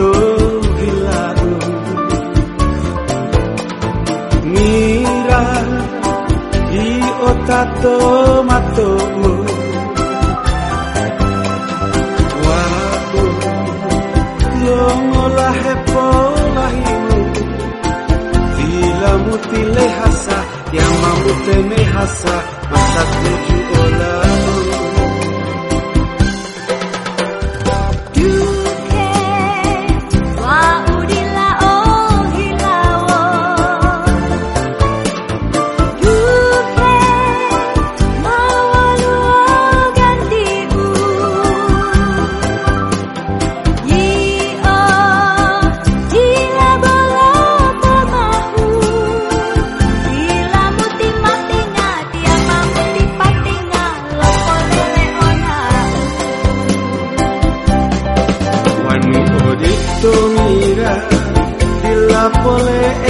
otato hilau Mira i otato mato Waku longo lahe polahimu Vila mutile hasa Yama muteme hasa boleh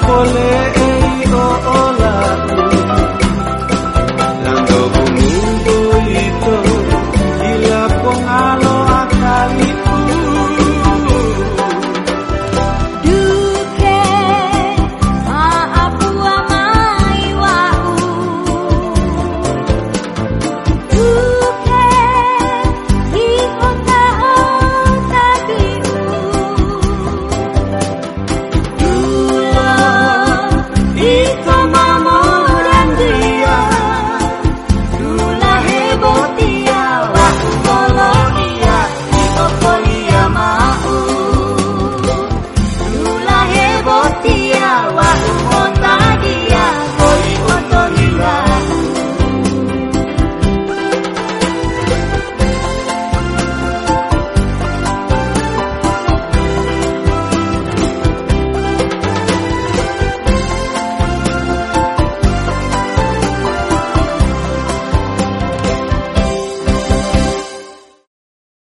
For Eh.